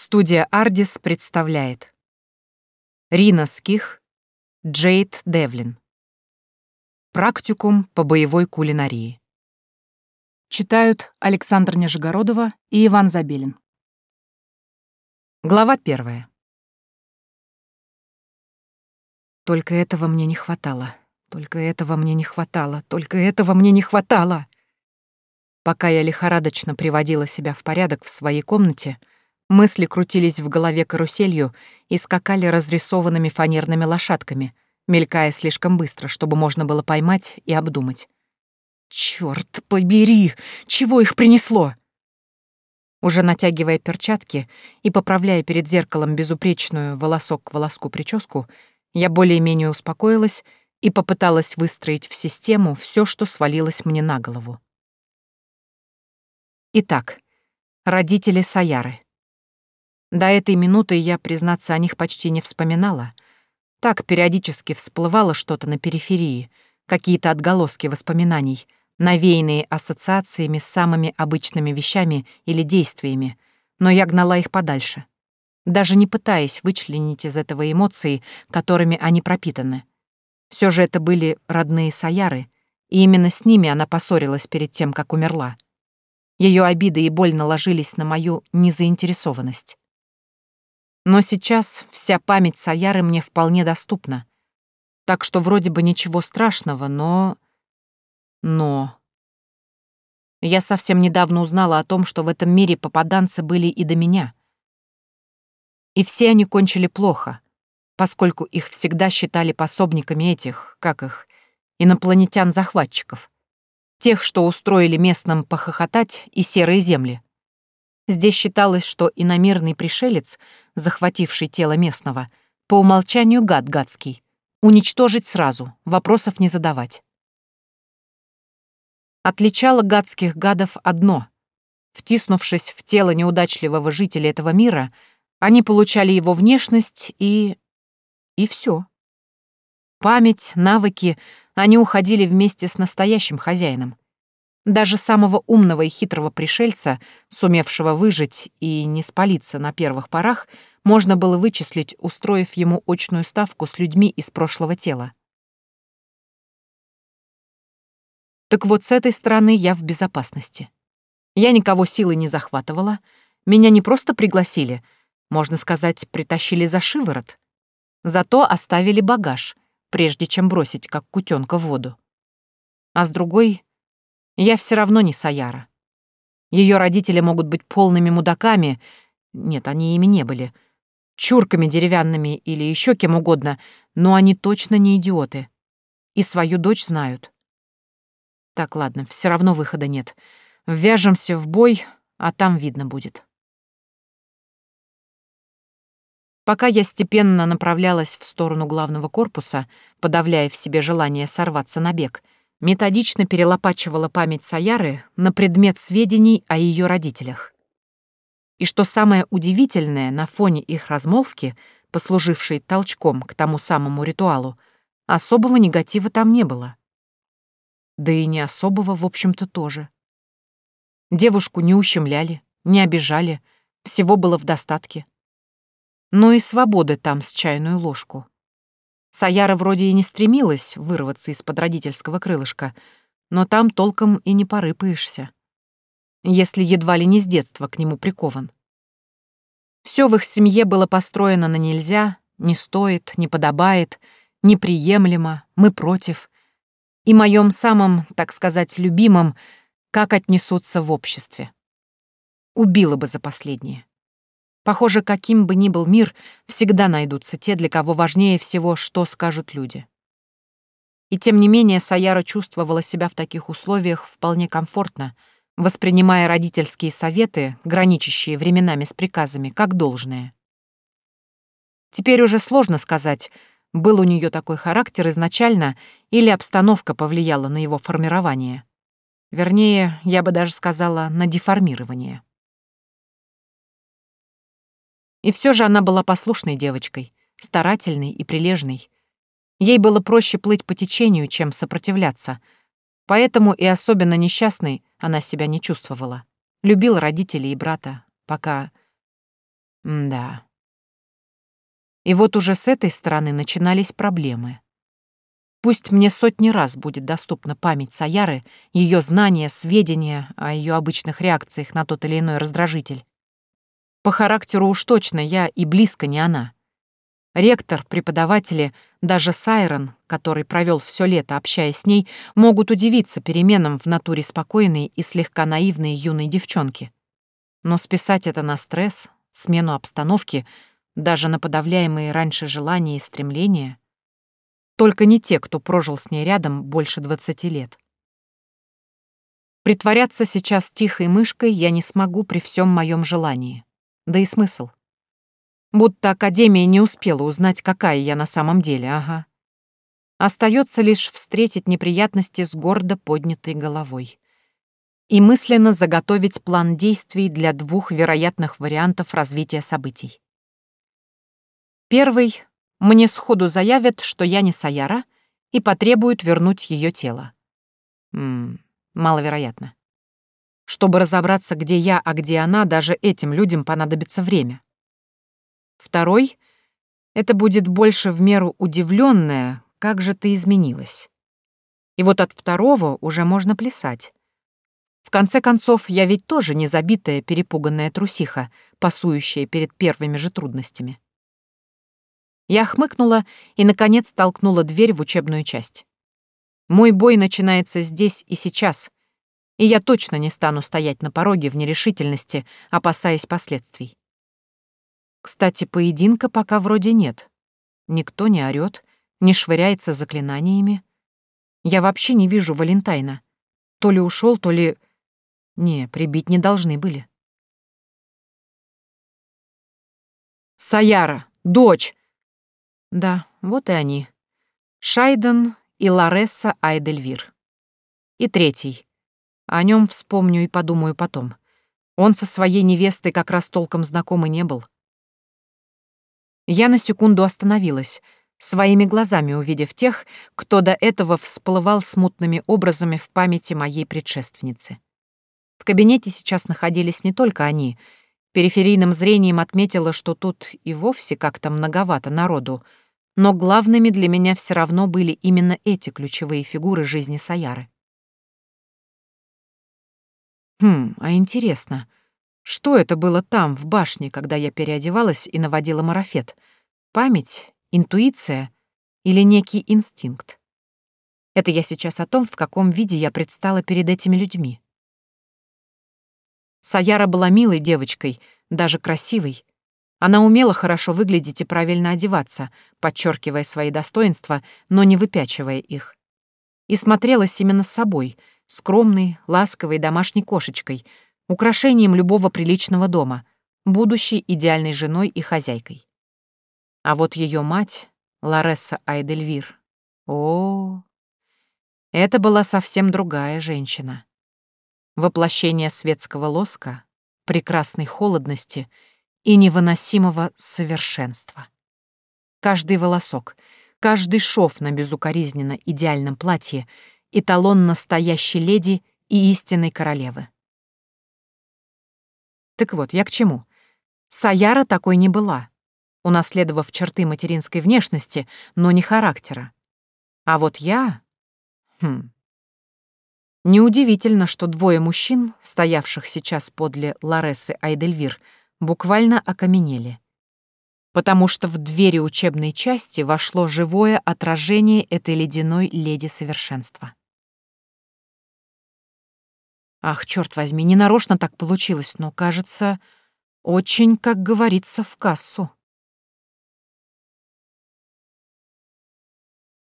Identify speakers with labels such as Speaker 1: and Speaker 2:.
Speaker 1: Студия «Ардис» представляет. Рина Ских, Джейд Девлин. Практикум по боевой кулинарии Читают Александр Нижегородова и Иван Забелин. Глава первая. Только этого мне не хватало, только этого мне не хватало, только этого мне не хватало. Пока я лихорадочно приводила себя в порядок в своей комнате, Мысли крутились в голове каруселью и скакали разрисованными фанерными лошадками, мелькая слишком быстро, чтобы можно было поймать и обдумать. «Чёрт побери! Чего их принесло?» Уже натягивая перчатки и поправляя перед зеркалом безупречную волосок к волоску прическу, я более-менее успокоилась и попыталась выстроить в систему все, что свалилось мне на голову. Итак, родители Саяры. До этой минуты я, признаться, о них почти не вспоминала. Так периодически всплывало что-то на периферии, какие-то отголоски воспоминаний, навеянные ассоциациями с самыми обычными вещами или действиями, но я гнала их подальше, даже не пытаясь вычленить из этого эмоции, которыми они пропитаны. Все же это были родные Саяры, и именно с ними она поссорилась перед тем, как умерла. Ее обиды и боль наложились на мою незаинтересованность. Но сейчас вся память Саяры мне вполне доступна. Так что вроде бы ничего страшного, но... Но... Я совсем недавно узнала о том, что в этом мире попаданцы были и до меня. И все они кончили плохо, поскольку их всегда считали пособниками этих, как их, инопланетян-захватчиков. Тех, что устроили местным похохотать и серые земли. Здесь считалось, что иномерный пришелец, захвативший тело местного, по умолчанию гад гадский. Уничтожить сразу, вопросов не задавать. Отличало гадских гадов одно. Втиснувшись в тело неудачливого жителя этого мира, они получали его внешность и... и все. Память, навыки, они уходили вместе с настоящим хозяином. Даже самого умного и хитрого пришельца, сумевшего выжить и не спалиться на первых порах, можно было вычислить, устроив ему очную ставку с людьми из прошлого тела. Так вот, с этой стороны я в безопасности. Я никого силой не захватывала, меня не просто пригласили, можно сказать, притащили за шиворот. Зато оставили багаж, прежде чем бросить, как кутенка в воду. А с другой я все равно не Саяра. Ее родители могут быть полными мудаками, нет, они ими не были, чурками деревянными или еще кем угодно, но они точно не идиоты. И свою дочь знают. Так, ладно, все равно выхода нет. Ввяжемся в бой, а там видно будет. Пока я степенно направлялась в сторону главного корпуса, подавляя в себе желание сорваться на бег — методично перелопачивала память Саяры на предмет сведений о ее родителях. И что самое удивительное, на фоне их размолвки, послужившей толчком к тому самому ритуалу, особого негатива там не было. Да и не особого, в общем-то, тоже. Девушку не ущемляли, не обижали, всего было в достатке. Но и свободы там с чайную ложку. Саяра вроде и не стремилась вырваться из-под родительского крылышка, но там толком и не порыпаешься, если едва ли не с детства к нему прикован. Все в их семье было построено на нельзя, не стоит, не подобает, неприемлемо, мы против. И моем самом, так сказать, любимом, как отнесутся в обществе. Убила бы за последнее. Похоже, каким бы ни был мир, всегда найдутся те, для кого важнее всего, что скажут люди. И тем не менее Саяра чувствовала себя в таких условиях вполне комфортно, воспринимая родительские советы, граничащие временами с приказами, как должное. Теперь уже сложно сказать, был у нее такой характер изначально или обстановка повлияла на его формирование. Вернее, я бы даже сказала, на деформирование. И все же она была послушной девочкой, старательной и прилежной. Ей было проще плыть по течению, чем сопротивляться. Поэтому и особенно несчастной она себя не чувствовала. Любила родителей и брата, пока... да. И вот уже с этой стороны начинались проблемы. Пусть мне сотни раз будет доступна память Саяры, ее знания, сведения о ее обычных реакциях на тот или иной раздражитель. По характеру уж точно я и близко не она. Ректор, преподаватели, даже Сайрон, который провел все лето, общаясь с ней, могут удивиться переменам в натуре спокойной и слегка наивной юной девчонки. Но списать это на стресс, смену обстановки, даже на подавляемые раньше желания и стремления — только не те, кто прожил с ней рядом больше двадцати лет. Притворяться сейчас тихой мышкой я не смогу при всем моем желании. Да и смысл. Будто Академия не успела узнать, какая я на самом деле, ага. Остается лишь встретить неприятности с гордо поднятой головой. И мысленно заготовить план действий для двух вероятных вариантов развития событий. Первый мне сходу заявят, что я не Саяра, и потребуют вернуть ее тело. Ммм, маловероятно. Чтобы разобраться, где я, а где она, даже этим людям понадобится время. Второй — это будет больше в меру удивленная, как же ты изменилась. И вот от второго уже можно плясать. В конце концов, я ведь тоже не забитая, перепуганная трусиха, пасующая перед первыми же трудностями. Я хмыкнула и, наконец, толкнула дверь в учебную часть. Мой бой начинается здесь и сейчас, и я точно не стану стоять на пороге в нерешительности, опасаясь последствий. Кстати, поединка пока вроде нет. Никто не орёт, не швыряется заклинаниями. Я вообще не вижу Валентайна. То ли ушел, то ли... Не, прибить не должны были. «Саяра! Дочь!» Да, вот и они. Шайден и Ларесса Айдельвир. И третий. О нем вспомню и подумаю потом. Он со своей невестой как раз толком знаком и не был. Я на секунду остановилась, своими глазами увидев тех, кто до этого всплывал смутными образами в памяти моей предшественницы. В кабинете сейчас находились не только они — Периферийным зрением отметила, что тут и вовсе как-то многовато народу, но главными для меня все равно были именно эти ключевые фигуры жизни Саяры. Хм, а интересно, что это было там, в башне, когда я переодевалась и наводила марафет? Память, интуиция или некий инстинкт? Это я сейчас о том, в каком виде я предстала перед этими людьми. Саяра была милой девочкой, даже красивой. Она умела хорошо выглядеть и правильно одеваться, подчеркивая свои достоинства, но не выпячивая их. И смотрелась именно с собой, скромной, ласковой домашней кошечкой, украшением любого приличного дома, будущей идеальной женой и хозяйкой. А вот ее мать, Ларесса Айдельвир, о, это была совсем другая женщина воплощение светского лоска, прекрасной холодности и невыносимого совершенства. Каждый волосок, каждый шов на безукоризненно идеальном платье — эталон настоящей леди и истинной королевы. Так вот, я к чему? Саяра такой не была, унаследовав черты материнской внешности, но не характера. А вот я... Хм... Неудивительно, что двое мужчин, стоявших сейчас подле Ларесы Айдельвир, буквально окаменели. Потому что в двери учебной части вошло живое отражение этой ледяной леди совершенства. Ах, черт возьми, ненарочно так получилось, но, кажется, очень, как говорится, в кассу.